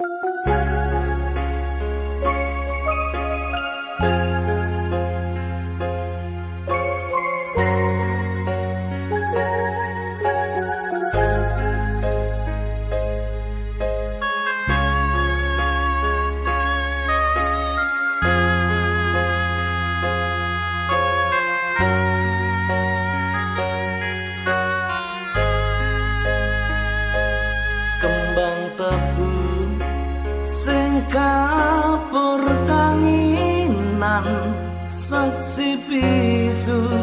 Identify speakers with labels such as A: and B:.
A: you dadi kenangan prasetyamu